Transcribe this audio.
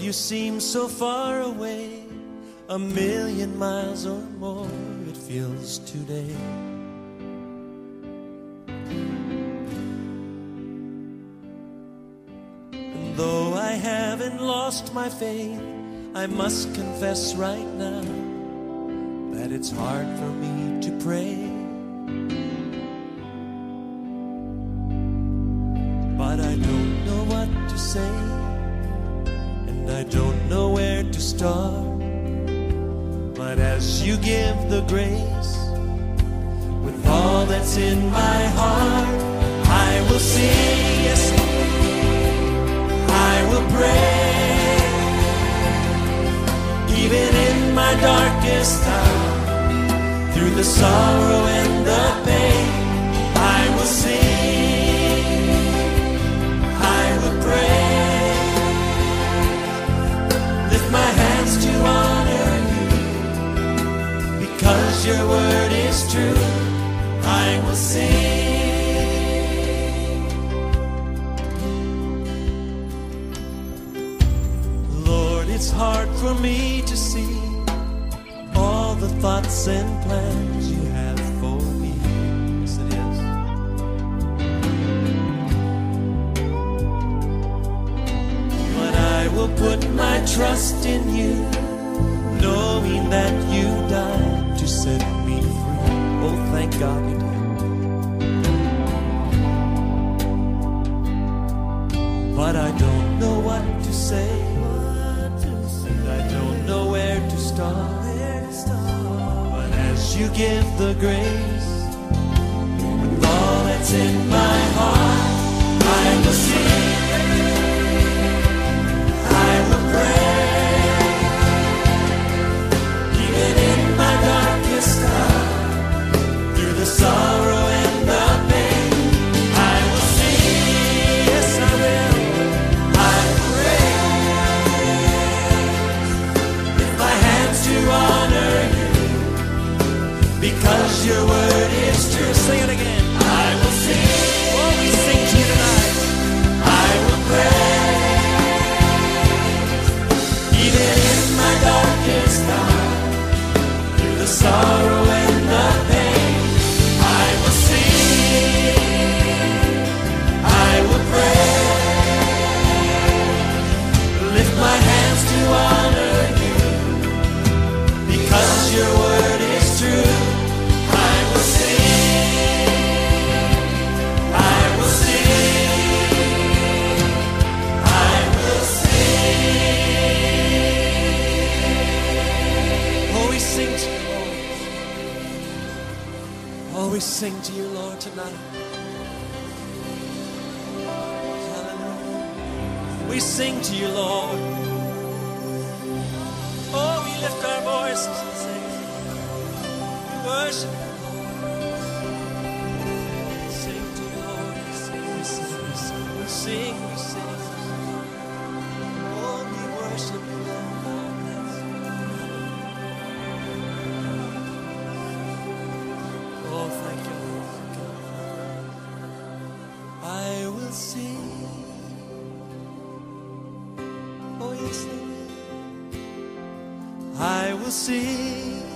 You seem so far away, a million miles or more, it feels today. And though I haven't lost my faith, I must confess right now that it's hard for me to pray. But I don't know what to say, I don't know where to start. But as you give the grace, with all that's in my heart, I will sing, yes, I will pray. Even in my darkest hour, through the sorrow and the pain, your word is true. I will sing. Lord, it's hard for me to see all the thoughts and plans you have for me. Yes, it is. But I will put my trust in you, knowing that you died set me free. Oh, thank God you did. But I don't know what to say. And I don't know where to start. But as you give the grace, with all that's in because your word is true. Sing it again. We sing to you, Lord, tonight. Hallelujah. We sing to you, Lord. Oh, we lift our voices and sing. We worship you, Lord. We sing to you, Lord. We sing, we sing, we sing, I will sing.